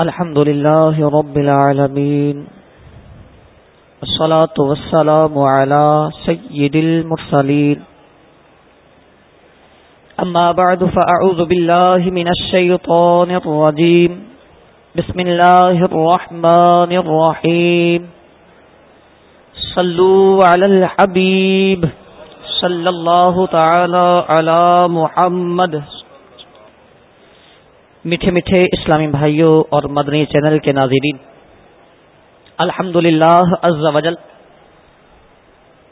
الحمد لله رب العالمين الصلاة والسلام على سيد المرسلين أما بعد فأعوذ بالله من الشيطان الرجيم بسم الله الرحمن الرحيم صلوا على الحبيب صلى الله تعالى على محمد میٹھے میٹھے اسلامی بھائیوں اور مدنی چینل کے ناظرین الحمد للہ وجل،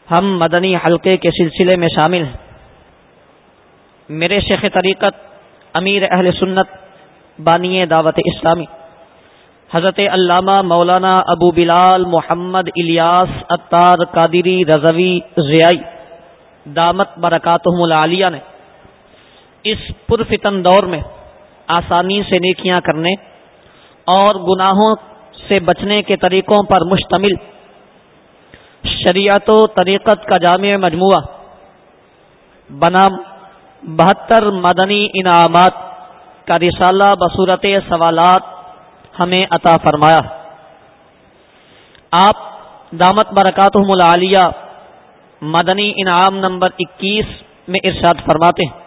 ہم مدنی حلقے کے سلسلے میں شامل ہیں۔ میرے شیخ طریقت امیر اہل سنت بانی دعوت اسلامی، حضرت علامہ مولانا ابو بلال محمد الیاس اطار قادری رضوی ضیائی، دامت برکاتہم العالیہ نے اس پرفتن دور میں آسانی سے نیکیاں کرنے اور گناہوں سے بچنے کے طریقوں پر مشتمل۔ شریعت و طریقت کا جامع مجموعہ۔ بنام بہتر مدنی انعامات کا رسالہ بصورت سوالات ہمیں عطا فرمایا۔ آپ دامت برکات العالیہ مدنی انعام نمبر اکیس میں ارشاد فرماتے ہیں۔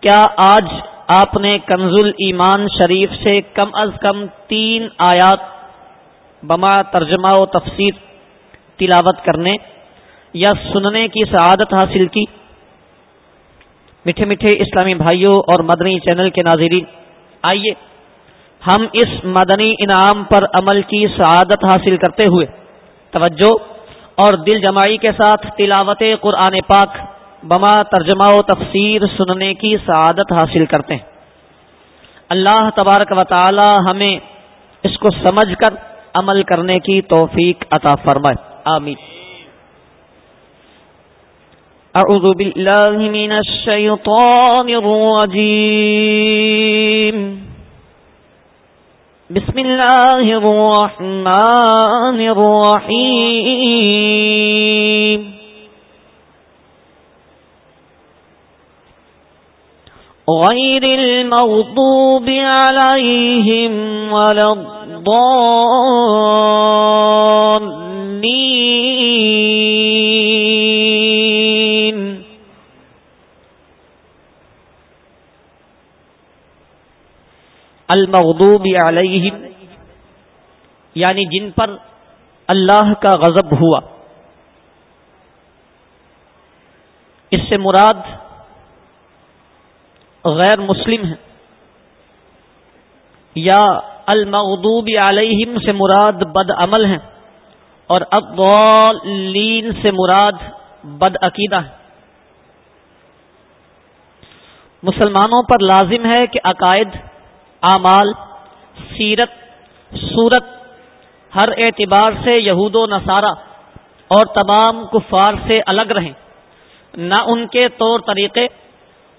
کیا آج آپ نے کنز ایمان شریف سے کم از کم تین آیات بما ترجمہ و تفسیر تلاوت کرنے یا سننے کی سعادت حاصل کی۔ میٹھے میٹھے اسلامی بھائیوں اور مدنی چینل کے ناظرین، آئیے ہم اس مدنی انعام پر عمل کی سعادت حاصل کرتے ہوئے توجہ اور دل جمائی کے ساتھ تلاوت قرآن پاک بما ترجمہ و تفسیر سننے کی سعادت حاصل کرتے ہیں۔ اللہ تبارک و تعالی ہمیں اس کو سمجھ کر عمل کرنے کی توفیق عطا فرمائے۔ آمین۔ اعوذ باللہ من الشیطان الرجیم۔ بسم اللہ الرحمن الرحیم۔ غير المغضوب عليهم ولا الضالين المغضوب عليهم یعنی جن پر اللہ کا غضب ہوا۔ اس سے مراد غیر مسلم ہیں۔ یا المغضوب علیہم سے مراد بد عمل ہیں اور ابوالین سے مراد بد عقیدہ ہے مسلمانوں پر لازم ہے کہ عقائد، اعمال، سیرت، صورت، ہر اعتبار سے یہود و نصارہ اور تمام کفار سے الگ رہیں، نہ ان کے طور طریقے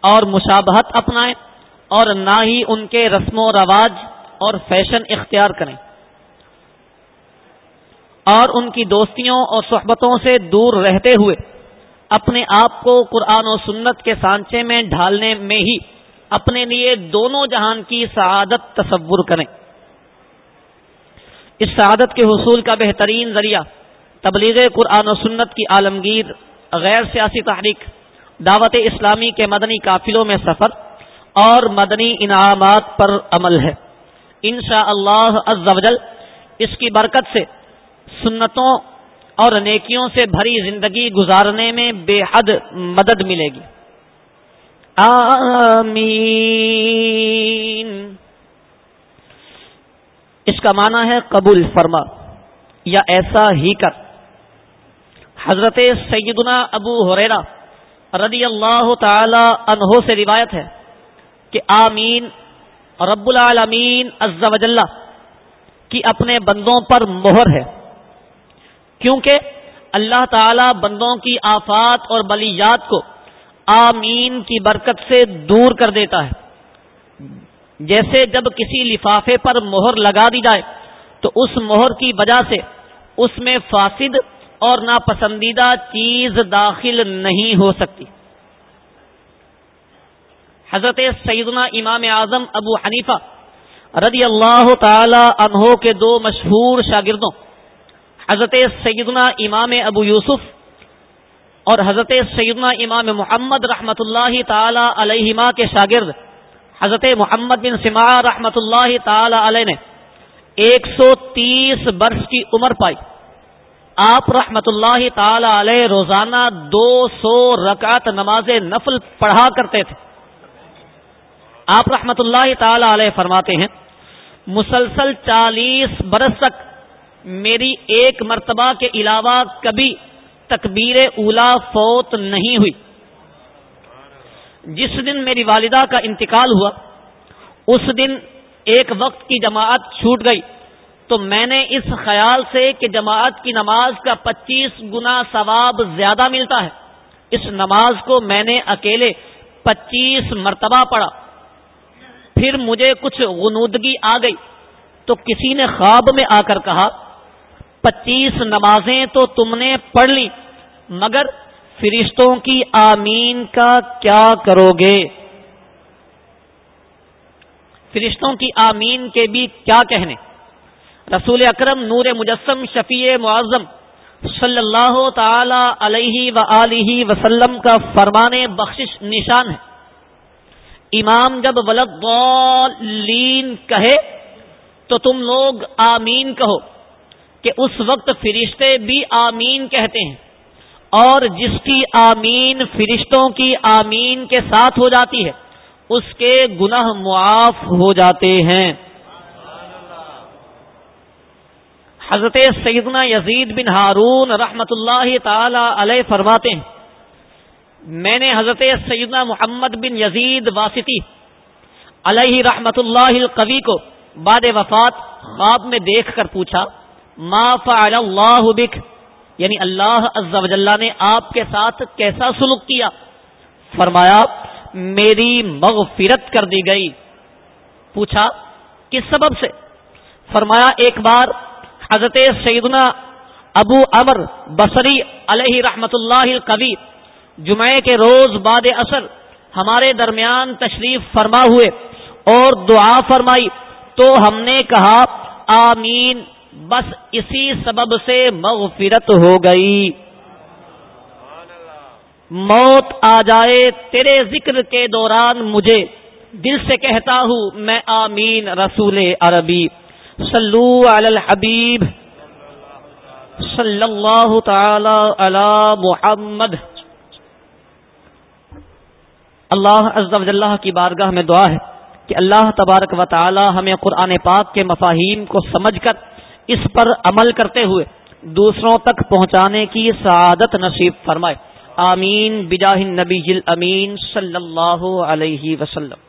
اور مشابہت اپنائیں اور نہ ہی ان کے رسم و رواج اور فیشن اختیار کریں۔ اور ان کی دوستیوں اور صحبتوں سے دور رہتے ہوئے اپنے آپ کو قرآن و سنت کے سانچے میں ڈھالنے میں ہی اپنے لیے دونوں جہان کی سعادت تصور کریں۔ اس سعادت کے حصول کا بہترین ذریعہ تبلیغ قرآن و سنت کی عالمگیر غیر سیاسی تحریک دعوت اسلامی کے مدنی قافلوں میں سفر اور مدنی انعامات پر عمل ہے۔ انشاء اللہ اس کی برکت سے سنتوں اور نیکیوں سے بھری زندگی گزارنے میں بے حد مدد ملے گی۔ آمین۔ اس کا معنی ہے قبول فرما یا ایسا ہی کر۔ حضرت سیدنا ابو حریرہ رضی اللہ تعالی عنہ سے روایت ہے کہ آمین، رب العالمین عز و جلہ کی اپنے بندوں پر مہر ہے۔ کیونکہ اللہ تعالی بندوں کی آفات اور بلیات کو آمین کی برکت سے دور کر دیتا ہے۔ جیسے جب کسی لفافے پر مہر لگا دی جائے تو اس مہر کی وجہ سے اس میں فاسد اور ناپسندیدہ چیز داخل نہیں ہو سکتی۔ حضرت سیدنا امام اعظم ابو حنیفہ رضی اللہ تعالی عنہ کے دو مشہور شاگردوں، حضرت سیدنا امام ابو یوسف اور حضرت سیدنا امام محمد رحمۃ اللہ تعالی علیہما کے شاگرد، حضرت محمد بن سما رحمۃ اللہ تعالی علیہ نے ایک سو تیس برس کی عمر پائی۔ آپ رحمت اللہ تعالی علیہ روزانہ دو سو رکعت نماز نفل پڑھا کرتے تھے۔ آپ رحمت اللہ تعالی علیہ فرماتے ہیں، مسلسل چالیس برس تک میری ایک مرتبہ کے علاوہ کبھی تکبیر اولا فوت نہیں ہوئی۔ جس دن میری والدہ کا انتقال ہوا، اس دن ایک وقت کی جماعت چھوٹ گئی۔ تو میں نے اس خیال سے کہ جماعت کی نماز کا پچیس گنا ثواب زیادہ ملتا ہے۔ اس نماز کو میں نے اکیلے پچیس مرتبہ پڑھا۔ پھر مجھے کچھ غنودگی آ گئی۔ تو کسی نے خواب میں آ کر کہا، پچیس نمازیں تو تم نے پڑھ لی، مگر فرشتوں کی آمین کا کیا کرو گے؟ فرشتوں کی آمین کے بھی کیا کہنے؟ رسول اکرم نور مجسم شفیع معظم صلی اللہ تعالی علیہ و وسلم کا فرمان بخشش نشان ہے۔ امام جب ولد کہے تو تم لوگ آمین کہو کہ اس وقت فرشتے بھی آمین کہتے ہیں اور جس کی آمین فرشتوں کی آمین کے ساتھ ہو جاتی ہے، اس کے گناہ معاف ہو جاتے ہیں۔ حضرت سیدنا یزید بن ہارون رحمت اللہ تعالی علیہ فرماتے ہیں، میں نے حضرت سیدنا محمد بن یزید واسطی علیہ رحمت اللہ القوی کو بعد وفات خواب میں دیکھ کر پوچھا، ما فعل اللہ بک؟ یعنی اللہ عز و جلہ نے آپ کے ساتھ کیسا سلوک کیا؟ فرمایا، میری مغفرت کر دی گئی۔ پوچھا، کس سبب سے؟ فرمایا، ایک بار حضرت سیدنا ابو امر بصری علیہ رحمت اللہ کبھی جمعے کے روز باد اثر ہمارے درمیان تشریف فرما ہوئے اور دعا فرمائی تو ہم نے کہا، آمین، بس اسی سبب سے مغفرت ہو گئی۔ موت آ جائے تیرے ذکر کے دوران مجھے دل سے کہتا ہوں، میں آمین رسول عربی۔ صلو علی الحبیب صلی اللہ تعالی علی محمد اللہ عز و کی بارگاہ میں دعا ہے کہ اللہ تبارک و تعالی ہمیں قرآن پاک کے مفاہیم کو سمجھ کر اس پر عمل کرتے ہوئے دوسروں تک پہنچانے کی سعادت نصیب فرمائے۔ آمین۔ بجاہ نبی امین صلی اللہ علیہ وسلم۔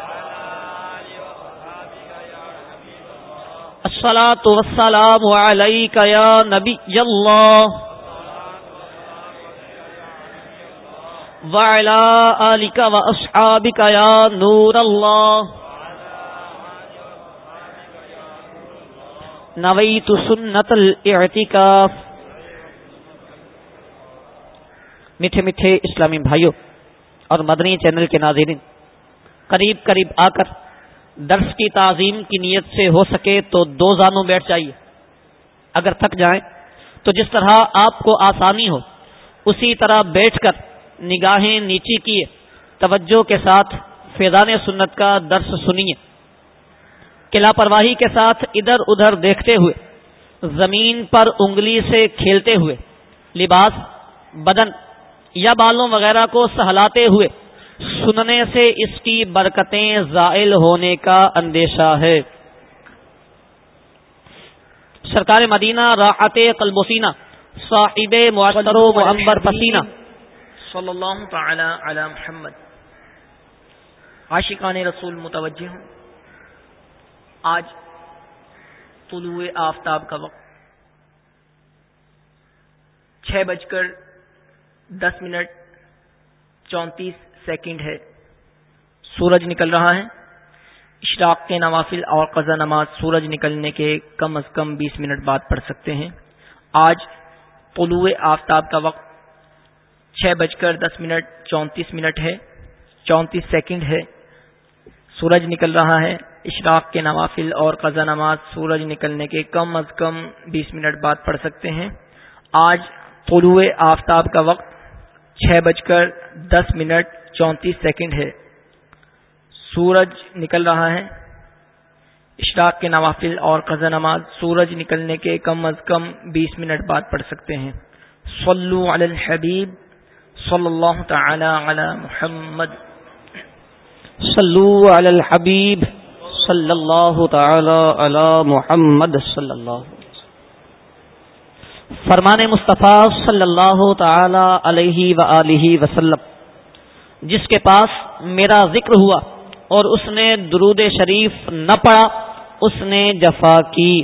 الصلاة والسلام عليك يا نبي الله. وعلى آلك وأصحابك يا نور الله. نويت سنة الاعتكاف. میٹھے میٹھے اسلامی بھائیوں اور مدنی چینل کے ناظرین، قریب قریب آ کر درس کی تعظیم کی نیت سے ہو سکے تو دو زانوں بیٹھ جائیے۔ اگر تھک جائیں تو جس طرح آپ کو آسانی ہو، اسی طرح بیٹھ کر نگاہیں نیچی کیے، توجہ کے ساتھ فیضان سنت کا درس سنیے۔ کہ لاپرواہی کے ساتھ ادھر ادھر دیکھتے ہوئے، زمین پر انگلی سے کھیلتے ہوئے، لباس، بدن یا بالوں وغیرہ کو سہلاتے ہوئے سننے سے اس کی برکتیں زائل ہونے کا اندیشہ ہے۔ سرکار مدینہ راحت قلب و سینہ صاحب معاشر و معمبر پسینہ۔ صلی اللہ تعالی علی محمد۔ عاشقان رسول متوجہ ہوں۔ آج طلوع آفتاب کا وقت۔ چھ بج کر دس منٹ چونتیس سیکنڈ ہے۔ سورج نکل رہا ہے۔ اشراق کے نوافل اور قزا نماز سورج نکلنے کے کم از کم بیس منٹ بعد پڑھ سکتے ہیں۔ آج طلوع آفتاب کا وقت چھ بج کر دس منٹ چونتیس منٹ ہے۔ چونتیس سیکنڈ ہے۔ سورج نکل رہا ہے۔ اشراق کے نوافل اور قزا نماز سورج نکلنے کے کم از کم بیس منٹ بعد پڑھ سکتے ہیں۔ آج طلوع آفتاب کا وقت چھ بج کر دس منٹ چونتیس سیکنڈ ہے۔ سورج نکل رہا ہے۔ اشراق کے نوافل اور قزا نماز سورج نکلنے کے کم از کم بیس منٹ بعد پڑھ سکتے ہیں۔ صلو علی الحبیب، صلی اللہ تعالی علی محمد۔ صلو علی الحبیب، صلی اللہ تعالی علی محمد، صلی اللہ فرمان مصطفیٰ صلی اللہ تعالی علیہ و وسلم جس کے پاس میرا ذکر ہوا اور اس نے درود شریف نہ پڑا اس نے جفا کی۔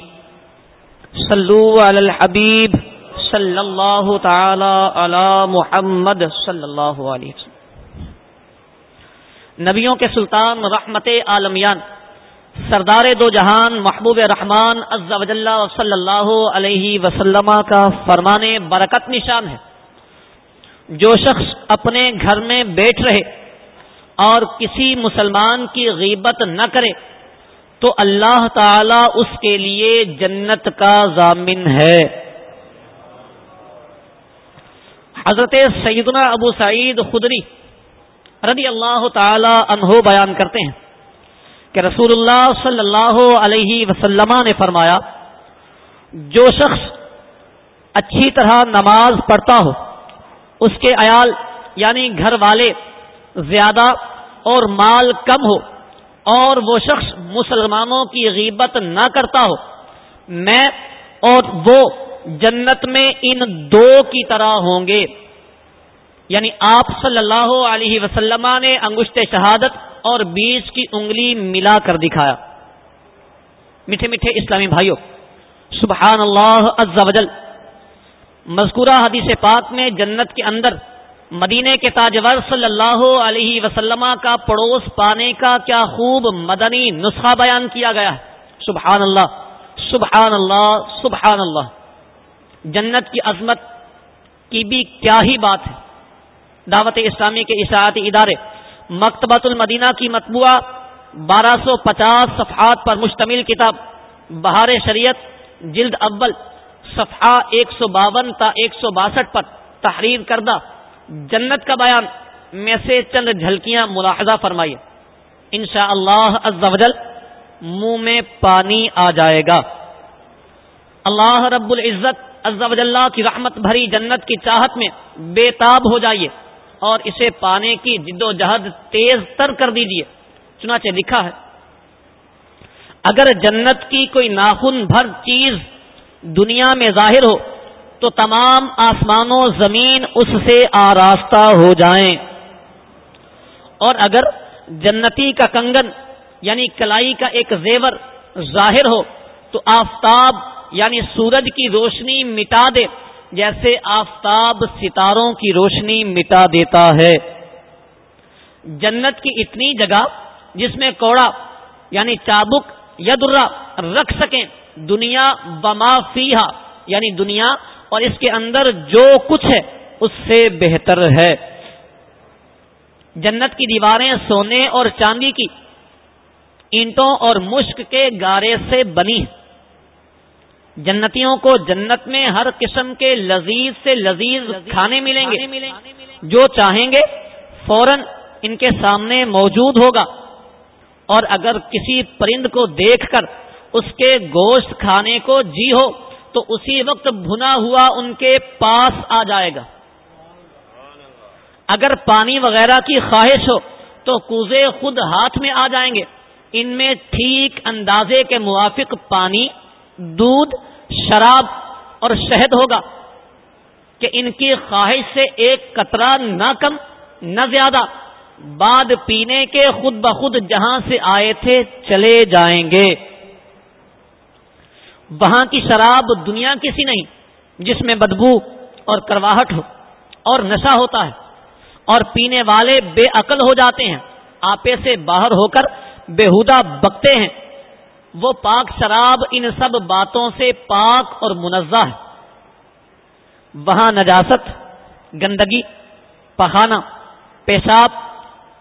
صلو علی الحبیب صلی اللہ تعالی علی محمد صلی اللہ علیہ وسلم۔ نبیوں کے سلطان رحمت عالمیان، سردار دو جہان محبوب رحمان عز و جل صلی اللہ علیہ وسلم کا فرمان برکت نشان ہے۔ جو شخص اپنے گھر میں بیٹھ رہے اور کسی مسلمان کی غیبت نہ کرے، تو اللہ تعالی اس کے لیے جنت کا ضامن ہے۔ حضرت سیدنا ابو سعید خدری رضی اللہ تعالی عنہ بیان کرتے ہیں کہ رسول اللہ صلی اللہ علیہ وسلم نے فرمایا، جو شخص اچھی طرح نماز پڑھتا ہو اس کے عیال یعنی گھر والے زیادہ اور مال کم ہو اور وہ شخص مسلمانوں کی غیبت نہ کرتا ہو میں اور وہ جنت میں ان دو کی طرح ہوں گے یعنی آپ صلی اللہ علیہ وسلم نے انگشت شہادت اور بیچ کی انگلی ملا کر دکھایا میٹھے میٹھے اسلامی بھائیوں سبحان اللہ عز و جل مذکورہ حدیث پاک میں جنت کے اندر مدینے کے تاجور صلی اللہ علیہ وسلم کا پڑوس پانے کا کیا خوب مدنی نسخہ بیان کیا گیا ہے۔ سبحان اللہ سبحان اللہ سبحان اللہ جنت کی عظمت کی بھی کیا ہی بات ہے۔ دعوت اسلامی کے اشاعتی ادارے مکتبۃ المدینہ کی مطبوعہ بارہ سو پچاس صفحات پر مشتمل کتاب بہار شریعت جلد اول صفحہ ایک سو باون تا ایک سو باسٹھ پر تحریر کردہ جنت کا بیان میں سے چند جھلکیاں ملاحظہ فرمائیے۔ ان شاء اللہ منہ میں پانی آ جائے گا۔ اللہ رب العزت عز و جلہ کی رحمت بھری جنت کی چاہت میں بے تاب ہو جائیے اور اسے پانے کی جد و جہد تیز تر کر دیجیے۔ چنانچہ لکھا ہے، اگر جنت کی کوئی ناخن بھر چیز دنیا میں ظاہر ہو، تو تمام آسمان و زمین اس سے آراستہ ہو جائیں۔ اور اگر جنتی کا کنگن یعنی کلائی کا ایک زیور ظاہر ہو، تو آفتاب یعنی سورج کی روشنی مٹا دے، جیسے آفتاب ستاروں کی روشنی مٹا دیتا ہے۔ جنت کی اتنی جگہ جس میں کوڑا یعنی چابک یا درا رکھ سکیں دنیا بما فیحا یعنی دنیا اور اس کے اندر جو کچھ ہے، اس سے بہتر ہے۔ جنت کی دیواریں سونے اور چاندی کی، اینٹوں اور مشک کے گارے سے بنی جنتیوں کو جنت میں ہر قسم کے لذیذ سے لذیذ کھانے ملیں گے۔ جو چاہیں گے، فوراً ان کے سامنے موجود ہوگا۔ اور اگر کسی پرند کو دیکھ کر اس کے گوشت کھانے کو جی ہو تو اسی وقت بھنا ہوا ان کے پاس آ جائے گا۔ اگر پانی وغیرہ کی خواہش ہو تو کوزے خود ہاتھ میں آ جائیں گے۔ ان میں ٹھیک اندازے کے موافق پانی، دودھ، شراب اور شہد ہوگا کہ ان کی خواہش سے ایک قطرہ نہ کم، نہ زیادہ۔ بعد پینے کے خود بخود جہاں سے آئے تھے چلے جائیں گے۔ وہاں کی شراب دنیا کسی نہیں جس میں بدبو اور کرواہٹ ہو اور نشہ ہوتا ہے اور پینے والے بے عقل ہو جاتے ہیں آپے سے باہر ہو کر بےحدہ بکتے ہیں وہ پاک شراب ان سب باتوں سے پاک اور منزہ ہے۔ وہاں نجاست، گندگی پہانا پیشاب،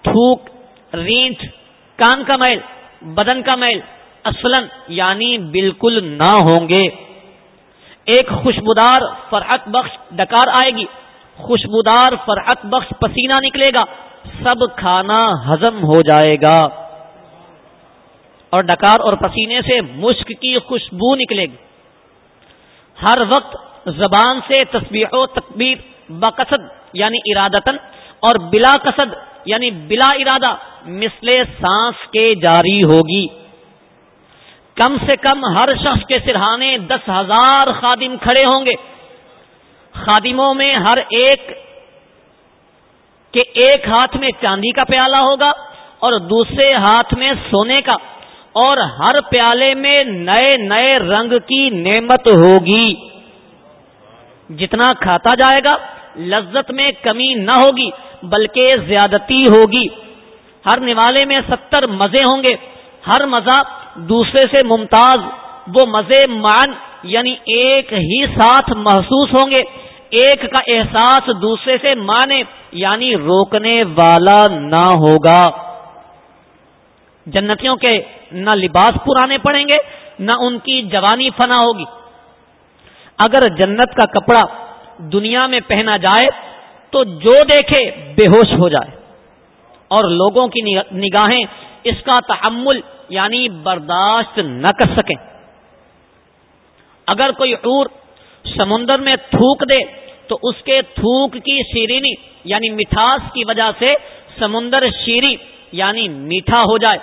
تھوک رینٹ کان کا میل، بدن کا میل اصلن یعنی بالکل نہ ہوں گے۔ ایک خوشبودار فرحت بخش ڈکار آئے گی۔ خوشبودار فرحت بخش پسینہ نکلے گا۔ سب کھانا ہزم ہو جائے گا۔ اور ڈکار اور پسینے سے مشک کی خوشبو نکلے گی۔ ہر وقت زبان سے تصویر و تقبیر بقصد یعنی ارادتن اور بلا قصد یعنی بلا ارادہ، مثل سانس کے جاری ہوگی۔ کم سے کم ہر شخص کے سرہانے دس ہزار خادم کھڑے ہوں گے۔ خادموں میں ہر ایک کے ایک ہاتھ میں چاندی کا پیالہ ہوگا اور دوسرے ہاتھ میں سونے کا، اور ہر پیالے میں نئے نئے رنگ کی نعمت ہوگی۔ جتنا کھاتا جائے گا، لذت میں کمی نہ ہوگی، بلکہ زیادتی ہوگی۔ ہر نوالے میں ستر مزے ہوں گے، ہر مزہ دوسرے سے ممتاز، وہ مزے مان یعنی ایک ہی ساتھ محسوس ہوں گے۔ ایک کا احساس دوسرے سے مانے یعنی روکنے والا نہ ہوگا۔ جنتیوں کے نہ لباس پرانے پڑیں گے، نہ ان کی جوانی فنا ہوگی۔ اگر جنت کا کپڑا دنیا میں پہنا جائے، تو جو دیکھے بے ہوش ہو جائے۔ اور لوگوں کی نگاہیں اس کا تحمل یعنی برداشت نہ کر سکیں۔ اگر کوئی عور سمندر میں تھوک دے تو اس کے تھوک کی شیرینی یعنی مٹھاس کی وجہ سے سمندر شیری یعنی میٹھا ہو جائے۔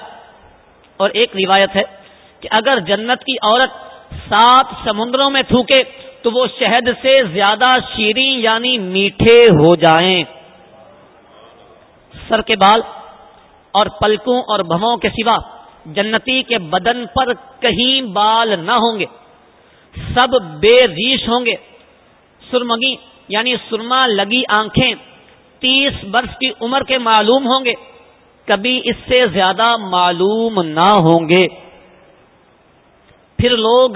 اور ایک روایت ہے کہ اگر جنت کی عورت سات سمندروں میں تھوکے تو وہ شہد سے زیادہ شیریں یعنی میٹھے ہو جائیں۔ سر کے بال اور پلکوں اور بھووں کے سوا جنتی کے بدن پر کہیں بال نہ ہوں گے۔ سب بے ریش ہوں گے۔ سرمگی یعنی سرما لگی آنکھیں تیس برس کی عمر کے معلوم ہوں گے۔ کبھی اس سے زیادہ معلوم نہ ہوں گے۔ پھر لوگ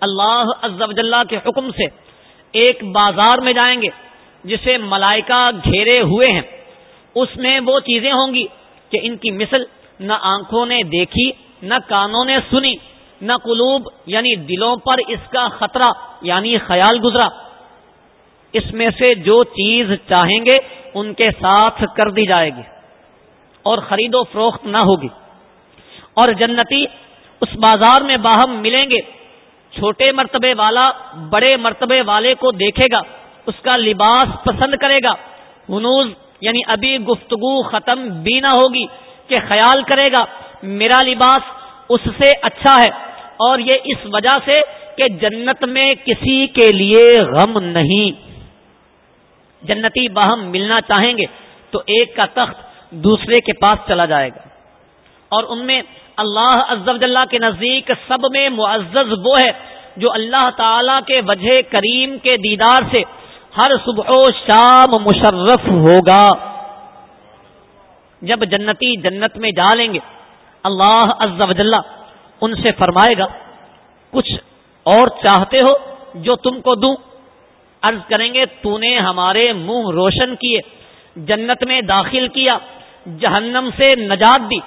اللہ عز و جلہ کے حکم سے ایک بازار میں جائیں گے جسے ملائکہ گھیرے ہوئے ہیں۔ اس میں وہ چیزیں ہوں گی کہ ان کی مثل نہ آنکھوں نے دیکھی، نہ کانوں نے سنی، نہ قلوب یعنی دلوں پر اس کا خطرہ یعنی خیال گزرا۔ اس میں سے جو چیز چاہیں گے، ان کے ساتھ کر دی جائے گی اور خرید و فروخت نہ ہوگی۔ اور جنتی اس بازار میں باہم ملیں گے۔ چھوٹے مرتبے والا بڑے مرتبے والے کو دیکھے گا، اس کا لباس پسند کرے گا۔ ہنوز یعنی ابھی گفتگو ختم بھی نہ ہوگی کہ خیال کرے گا، میرا لباس اس سے اچھا ہے اور یہ اس وجہ سے کہ جنت میں کسی کے لیے غم نہیں۔ جنتی باہم ملنا چاہیں گے تو ایک کا تخت دوسرے کے پاس چلا جائے گا۔ اور ان میں اللہ عز و جلہ کے نزدیک سب میں معزز وہ ہے جو اللہ تعالی کے وجہ کریم کے دیدار سے ہر صبح و شام مشرف ہوگا۔ جب جنتی جنت میں جا لیں گے، اللہ عز و جلہ ان سے فرمائے گا، کچھ اور چاہتے ہو جو تم کو دوں؟ عرض کریں گے، تو نے ہمارے منہ روشن کیے، جنت میں داخل کیا، جہنم سے نجات دی۔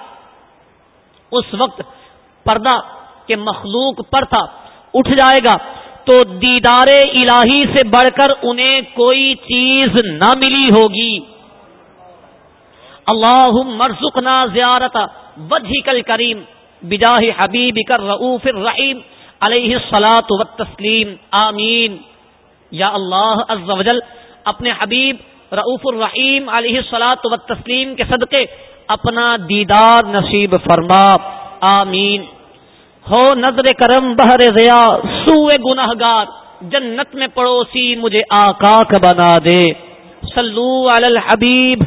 اس وقت پردہ کے مخلوق پر تھا، اٹھ جائے گا تو دیدار الہی سے بڑھ کر انہیں کوئی چیز نہ ملی ہوگی۔ اللہ مرزقنا زیارت وجہ کل کریم بجاہ حبیب کر رعوف الرحیم علیہ السلاۃ و تسلیم آمین۔ یا اللہ عز و جل اپنے حبیب رعف الرحیم علیہ سلاۃ و تسلیم کے صدقے اپنا دیدار نصیب فرما۔ آمین۔ ہو نظر کرم بہر ضیا سوئے گناہ گار جنت میں پڑوسی مجھے آقا کا بنا دے۔ صلو علی الحبیب۔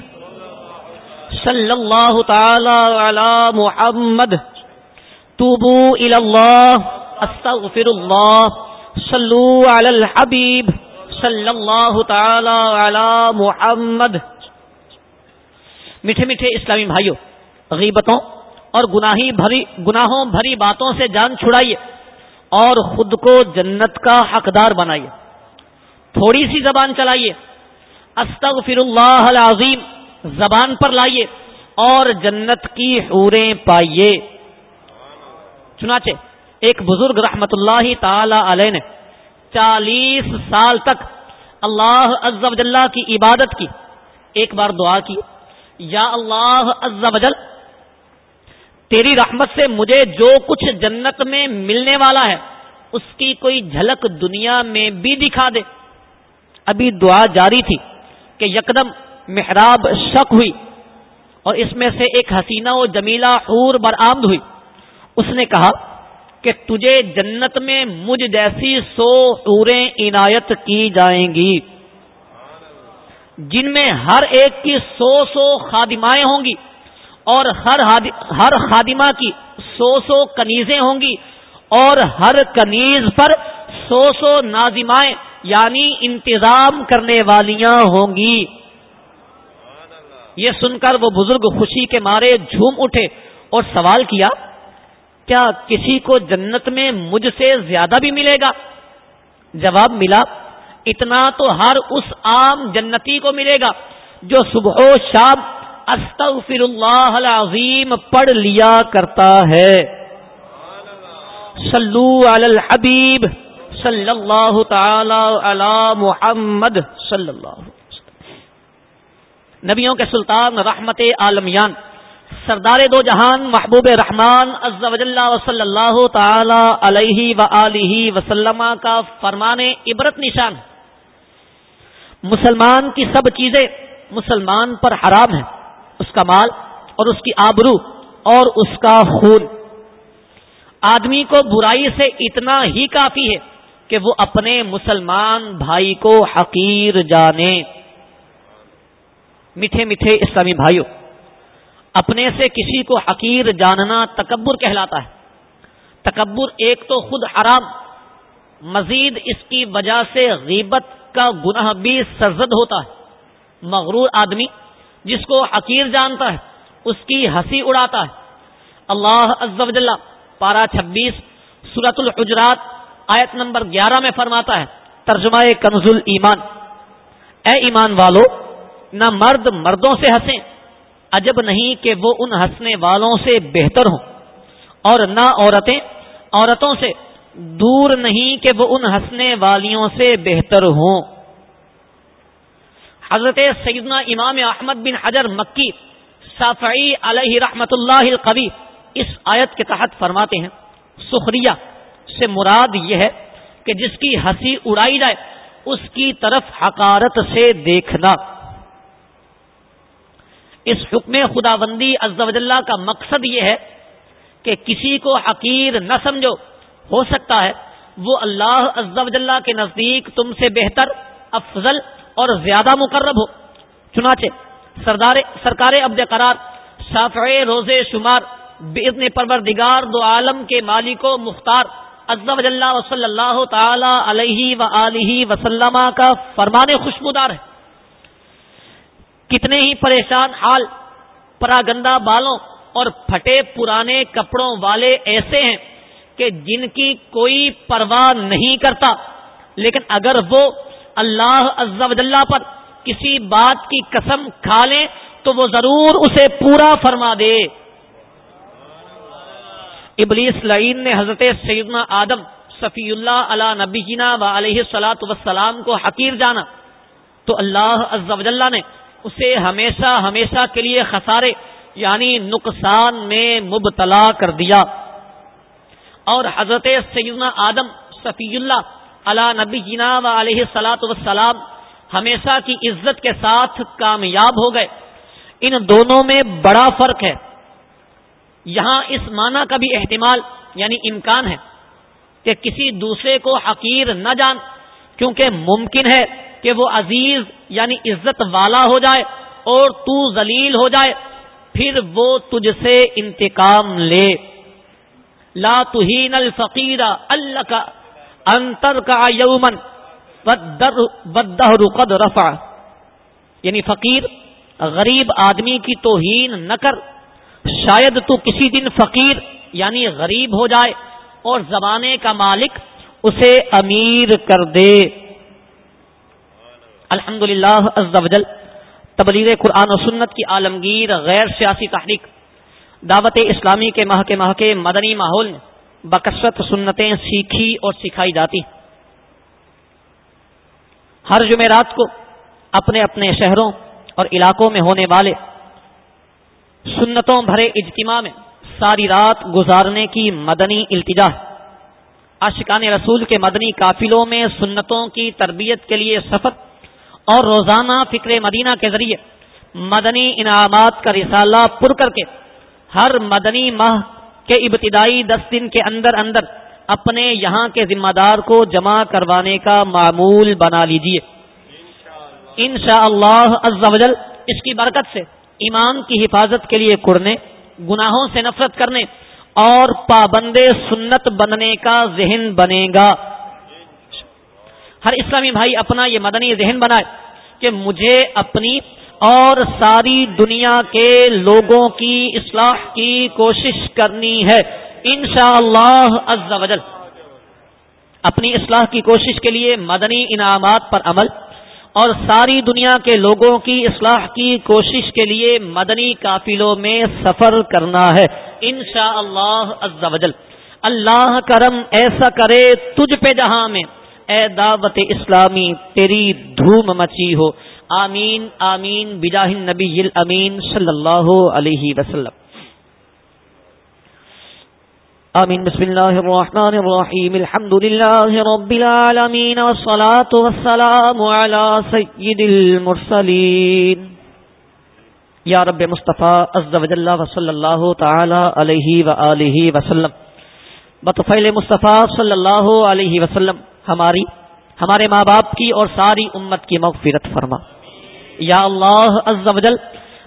صلی اللہ تعالی علی محمد۔ توبو اللہ استغفر اللہ صلو علی الحبیب۔ صلی اللہ تعالی علی محمد۔ میٹھے میٹھے اسلامی بھائیوں غیبتوں اور گناہی بھری، گناہوں بھری باتوں سے جان چھڑائیے۔ اور خود کو جنت کا حقدار بنائیے۔ تھوڑی سی زبان چلائیے۔ استغفر اللہ العظیم، زبان پر لائیے اور جنت کی حوریں پائیے۔ چنانچہ، ایک بزرگ رحمت اللہ تعالی علیہ نے چالیس سال تک اللہ عز و جل کی عبادت کی۔ ایک بار دعا کی، یا اللہ عز و جل تیری رحمت سے مجھے جو کچھ جنت میں ملنے والا ہے، اس کی کوئی جھلک دنیا میں بھی دکھا دے۔ ابھی دعا جاری تھی کہ یکدم محراب شک ہوئی اور اس میں سے ایک حسینہ و جمیلہ حور برآمد ہوئی۔ اس نے کہا کہ تجھے جنت میں مجھ جیسی سو حوریں عنایت کی جائیں گی، جن میں ہر ایک کی سو سو خادمائیں ہوں گی۔ اور ہر ہر خادمہ کی سو سو کنیزیں ہوں گی اور ہر کنیز پر سو سو نازمائیں یعنی انتظام کرنے والیاں ہوں گی۔ یہ سن کر وہ بزرگ خوشی کے مارے جھوم اٹھے اور سوال کیا کیا کسی کو جنت میں مجھ سے زیادہ بھی ملے گا؟ جواب ملا، اتنا تو ہر اس عام جنتی کو ملے گا جو صبح و شام استغفر اللہ العظیم پڑھ لیا کرتا ہے۔ صلو علی الحبیب صلی اللہ تعالی علی محمد صلی اللہ نبیوں کے سلطان رحمت عالمیان، سردار دو جہان محبوب رحمان عز و جل و صلی اللہ تعالی علیہ و وسلم کا فرمان عبرت نشان۔ مسلمان کی سب چیزیں مسلمان پر حرام ہیں۔ اس کا مال اور اس کی آبرو اور اس کا خون۔ آدمی کو برائی سے اتنا ہی کافی ہے کہ وہ اپنے مسلمان بھائی کو حقیر جانے۔ میٹھے میٹھے اسلامی بھائیوں اپنے سے کسی کو حقیر جاننا تکبر کہلاتا ہے۔ تکبر ایک تو خود حرام، مزید اس کی وجہ سے غیبت کا گناہ بھی سرزد ہوتا ہے۔ مغرور آدمی جس کو حقیر جانتا ہے، اس کی ہنسی اڑاتا ہے۔ اللہ عز و جل پارا چھبیس سورت الحجرات، آیت نمبر گیارہ میں فرماتا ہے، ترجمہ کنز ایمان۔ اے ایمان والو، نہ مرد مردوں سے ہنسیں۔ عجب نہیں کہ وہ ان ہنسنے والوں سے بہتر ہوں۔ اور نہ عورتیں، عورتوں سے۔ دور نہیں کہ وہ ان ہنسنے والیوں سے بہتر ہوں۔ حضرت سیدنا امام احمد بن حجر مکی صافعی علیہ رحمت اللہ القوی اس آیت کے تحت فرماتے ہیں، سخریہ سے مراد یہ ہے کہ جس کی ہنسی اڑائی جائے، اس کی طرف حکارت سے دیکھنا۔ اس حکم خدا بندی اللہ کا مقصد یہ ہے کہ کسی کو حقیر نہ سمجھو، ہو سکتا ہے وہ اللہ اللہ کے نزدیک تم سے بہتر، افضل اور زیادہ مقرب ہو۔ چنانچہ سردار سرکار عبد قرار شافع روز شمار بزن پروردگار دو عالم کے مالک و مختار و صلی اللہ تعالی علیہ و وسلم کا فرمان خوشبودار ہے۔ کتنے ہی پریشان حال، پراگندہ بالوں اور پھٹے پرانے کپڑوں والے ایسے ہیں کہ جن کی کوئی پرواہ نہیں کرتا، لیکن اگر وہ اللہ عز و جلہ پر کسی بات کی قسم کھا لیں تو وہ ضرور اسے پورا فرما دے۔ ابلیس لعین نے حضرت سیدنا آدم صفی اللہ علیہ نبی جینا و علیہ سلاۃ وسلام کو حقیر جانا۔ تو اللہ عز و جلہ نے اسے ہمیشہ ہمیشہ کے لیے خسارے یعنی نقصان میں مبتلا کر دیا۔ اور حضرت سیدنا آدم صفی اللہ علا نبی جینا و علیہ سلاۃ وسلام ہمیشہ کی عزت کے ساتھ کامیاب ہو گئے۔ ان دونوں میں بڑا فرق ہے۔ یہاں اس معنی کا بھی احتمال یعنی امکان ہے کہ کسی دوسرے کو حقیر نہ جان، کیونکہ ممکن ہے کہ وہ عزیز یعنی عزت والا ہو جائے اور تو ذلیل ہو جائے، پھر وہ تجھ سے انتقام لے۔ لا تہین الفقیر اللہ کا انتر کا یومن قد رفع. یعنی فقیر، غریب آدمی کی توہین نہ کر، شاید تو کسی دن فقیر یعنی غریب ہو جائے اور زمانے کا مالک اسے امیر کر دے۔ الحمد للہ تبلیغ قرآن و سنت کی عالمگیر غیر سیاسی تحریک، دعوت اسلامی کے ماہ کے ماہ کے مدنی ماحول میں بکثرت سنتیں سیکھی اور سکھائی جاتی ہر جمعرات کو اپنے اپنے شہروں اور علاقوں میں ہونے والے سنتوں بھرے اجتماع میں ساری رات گزارنے کی مدنی التجا عاشقان رسول کے مدنی قافلوں میں سنتوں کی تربیت کے لیے سفر اور روزانہ فکر مدینہ کے ذریعے مدنی انعامات کا رسالہ پر کر کے ہر مدنی ماہ کے ابتدائی دس دن کے اندر اندر اپنے یہاں کے ذمہ دار کو جمع کروانے کا معمول بنا لیجیے ان شاء اللہ اس کی برکت سے ایمان کی حفاظت کے لیے کڑنے گناہوں سے نفرت کرنے اور پابند سنت بننے کا ذہن بنے گا۔ ہر اسلامی بھائی اپنا یہ مدنی ذہن بنائے کہ مجھے اپنی اور ساری دنیا کے لوگوں کی اصلاح کی کوشش کرنی ہے۔ انشاءاللہ عز و جل اپنی اصلاح کی کوشش کے لیے مدنی انعامات پر عمل اور ساری دنیا کے لوگوں کی اصلاح کی کوشش کے لیے مدنی قافلوں میں سفر کرنا ہے۔ انشاءاللہ عز و جل اللہ کرم ایسا کرے تجھ پہ جہاں میں۔ اے دعوت اسلامی، تیری دھوم مچی ہو۔ آمین آمین، بجاہ نبی امین صلی اللہ علیہ وسلم۔ آمین، بسم اللہ الرحمن الرحیم الحمد للہ رب العالمین، والصلاة والسلام على سید المرسلین۔ یا رب مصطفیٰ عز و جل و صلی اللہ تعالی علیہ وآلہ وسلم۔ بطفیل مصطفیٰ صلی اللہ علیہ وسلم، ہماری، ہمارے ماں باپ کی اور ساری امت کی مغفرت فرما۔ یا اللہ عز و جل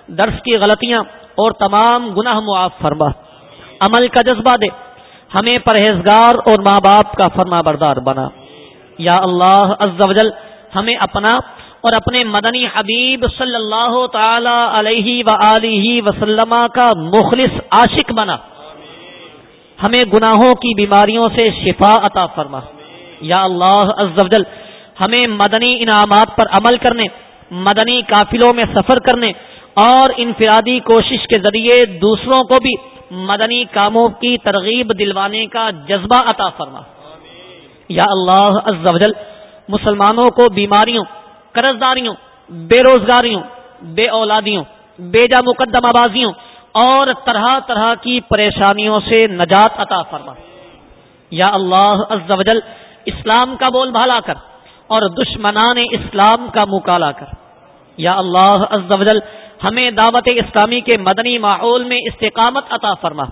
درس کی غلطیاں اور تمام گناہ معاف فرما۔ عمل کا جذبہ دے۔ ہمیں پرہیزگار اور ماں باپ کا فرما بردار بنا۔ یا اللہ عز و جل، ہمیں اپنا اور اپنے مدنی حبیب صلی اللہ تعالی علیہ و وسلم کا مخلص عاشق بنا۔ ہمیں گناہوں کی بیماریوں سے شفا عطا فرما۔ یا اللہ عز و جل، ہمیں مدنی انعامات پر عمل کرنے مدنی قافلوں میں سفر کرنے اور انفرادی کوشش کے ذریعے دوسروں کو بھی مدنی کاموں کی ترغیب دلوانے کا جذبہ عطا فرما۔ یا اللہ عز و جل مسلمانوں کو بیماریوں قرض داریوں بے روزگاریوں بے اولادیوں بے جا مقدم آبازیوں اور طرح طرح کی پریشانیوں سے نجات عطا فرما۔ یا اللہ عز و جل اسلام کا بول بھالا کر اور دشمنان اسلام کا مکالا کر۔ یا اللہ عز و جل ہمیں دعوت اسلامی کے مدنی ماحول میں استقامت عطا فرما۔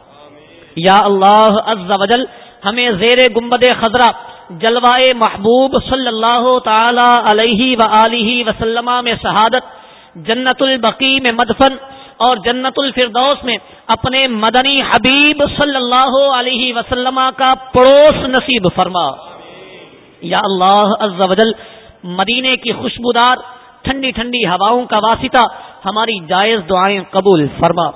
یا اللہ عز و جل ہمیں زیر گمبد خزرہ جلوائے محبوب صلی اللہ تعالی علیہ و وسلم میں شہادت جنت البقی میں مدفن اور جنت الفردوس میں اپنے مدنی حبیب صلی اللہ علیہ وسلم کا پڑوس نصیب فرما۔ یا اللہ عز و جل مدینے کی خوشبودار ٹھنڈی ٹھنڈی ہواؤں کا واسطہ، ہماری جائز دعائیں قبول، فرما۔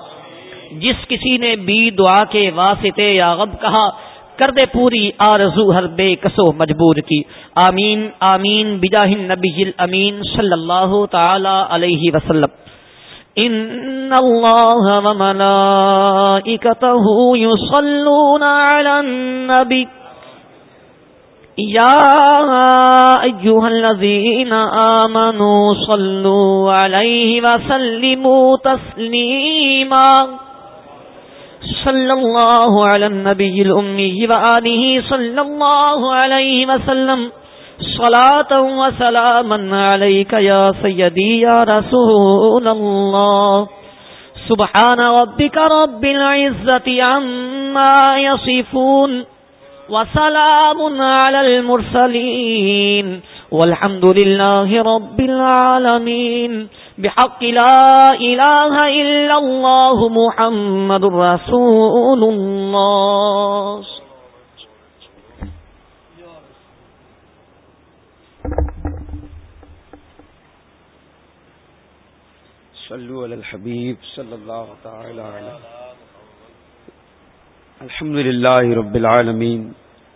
جس کسی نے بھی دعا کے واسطے یا غب کہا، کر دے پوری آرزو ہر بے کسو مجبور کی۔ آمین آمین، بجاہ نبی امین صلی اللہ تعالی علیہ وسلم۔ ان اللہ علی النبی۔ يا أيها الذين آمنوا صلوا عليه وسلموا تسليما. صلى الله على النبي الأمي وآله صلى الله عليه وسلم. صلاة وسلاما عليك يا سيدي يا رسول الله. سبحان ربك رب العزة عما يصفون. وسلام على المرسلين والحمد لله رب العالمين. بحق لا إله إلا الله محمد رسول الله. صلوا على الحبيب صلى الله تعالى عليه. الحمد للہ رب العالمین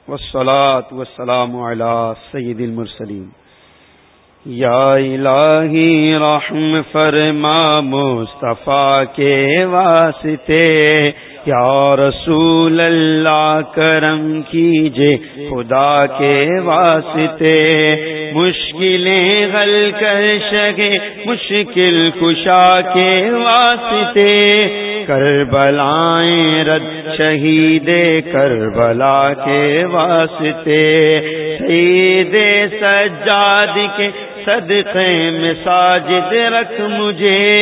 والصلاة والسلام على سید المرسلین۔ یا الہی رحم فرما مصطفیٰ کے واسطے یا رسول اللہ کرم کیجے خدا کے واسطے۔ مشکلیں حل کر سکے مشکل کشا کے واسطے۔ کر بلائیں رد شہید کر بلا کے واسطے۔ سید سجاد کے صدقے میں ساجد رکھ مجھے۔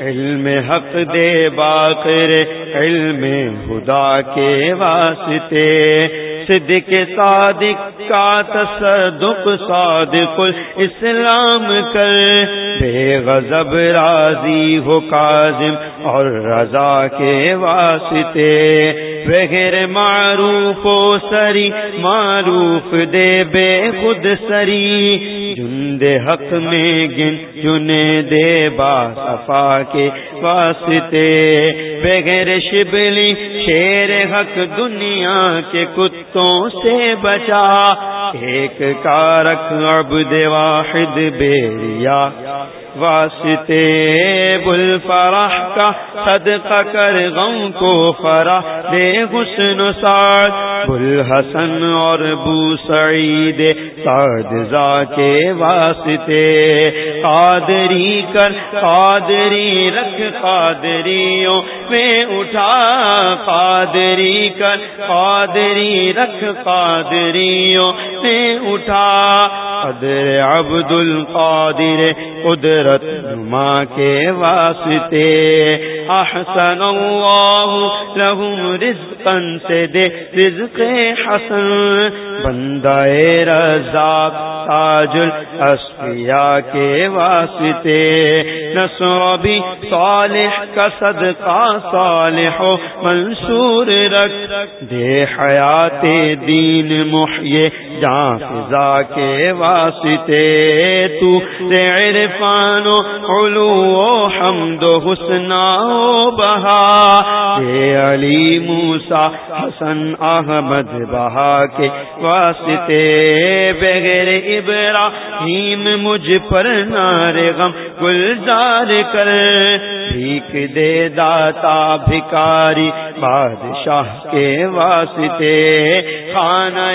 علم حق دے باقر، علم خدا کے واسطے۔ صدق صادق کا تصدق، صادق اسلام کر۔ بے غضب راضی ہو کاظم اور رضا کے واسطے بغیر معروف و سری معروف دے بے خود سری جن حق میں گن چنے دے با صفا کے واسطے بغیر شبلی شیر حق دنیا کے کتوں سے بچا ایک کارک عبد واحد بیریا واسطے بل فرح کا صدقہ کر غم کو فرح دے حسن سعد۔ بل حسن اور بو سعید سعد زا کے واسطے۔ قادری کر، قادری رکھ قادریوں میں اٹھا۔ قادری کر، قادری رکھ قادریوں میں اٹھا۔ قدر عبد القادر قدرت نما کے واسطے۔ احسن اللہ لہم رزقا سے دے رزق حسن۔ بندہ رزاق تاج الاسفیاء کے واسطے۔ نصر بھی صالح کا صدقہ، صالح و منصور رکھ۔ دے حیات دین محیے جان فضا کے واسطے۔ تو عرفان و علو و حمد و حسنا و بہا۔ دے علی موسا حسن احمد بہا کے واسطے بغیر ابراہیم مجھ پر نار غم گلزار کر۔ بھیک دے داتا، بھکاری، بادشاہ کے واسطے۔ خانہ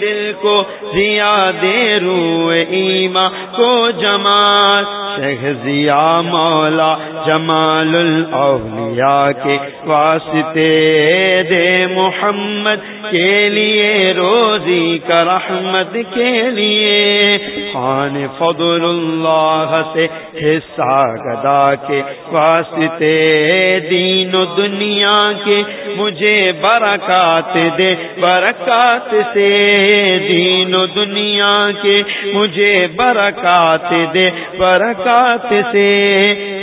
دل کو زیا دے رو ایما کو جمال شیخ ضیا مولا جمال الاولیاء کے واسطے دے محمد کے لیے، روزی کا رحمت کے لیے۔ خان فضل اللہ سے حصہ گدا کے واسطے، دین و دنیا کے مجھے برکات دے، برکات سے۔ دین و دنیا کے مجھے برکات دے، برکات سے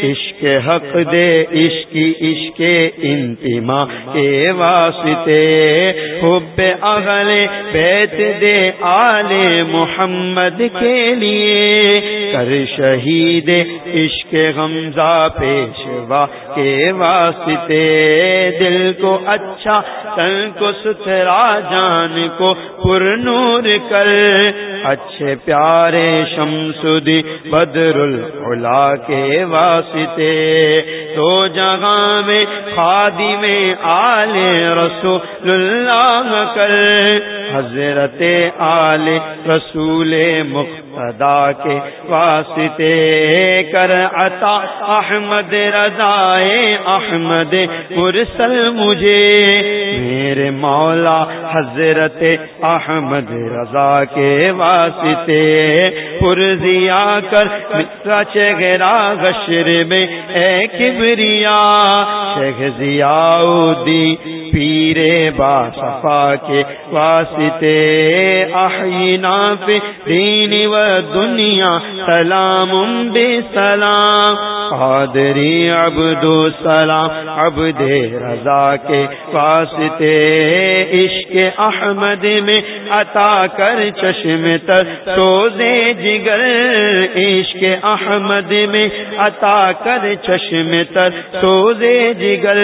عشق حق دے، عشق عشق انتما کے واسطے۔ حب اغل بیت دے آل محمد کے لیے۔ کر شہید عشق غمزہ پیشوا کے واسطے۔ دل کو اچھا تن کو ستھرا، جان کو پر نور کر۔ اچھے پیارے شمسدی بدر علا کے واسطے تو جہاں میں خادی میں آل رسول اللہ کر، حضرت آل رسول مقتدا کے واسطے کر عطا احمد رضائے احمد مرسل مجھے۔ میرے مولا حضرت احمد رضا کے واسطے پرزیا کر۔ مصرا چہرا گشر میں اے کبریا، شیخ ضیاء پیرے با صفا کے واسطے احینا فی دین و دنیا سلام بے سلام۔ قادری عبد السلام عبد رضا کے واسطے عشق احمد میں عطا کر چشم تر سوزے جگر، عشق احمد میں عطا کر چشم تر سوزے جگر۔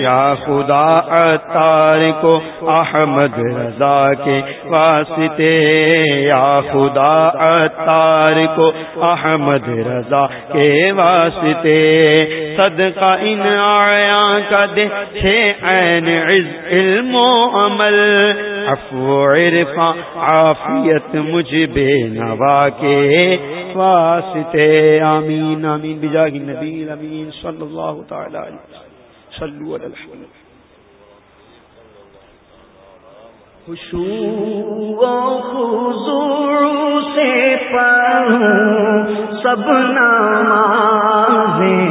یا خدا اتار کو احمد رضا کے واسطے، یا خدا اتار کو احمد رضا کے واسطے۔ واسطے صدقہ ان آیا کا دے عین عز علم و عمل افو عرفا عافیت مجھ بے نوا کے واسطے، آمین آمین، بجاہ نبی امین صلی اللہ تعالی علیہ صلو علی الحمد خوشو حضور سے پڑھوں سب نامازیں